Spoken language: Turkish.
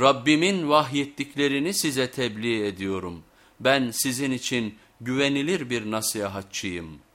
Rabbimin vahyettiklerini size tebliğ ediyorum. Ben sizin için güvenilir bir nasihatçıyım.''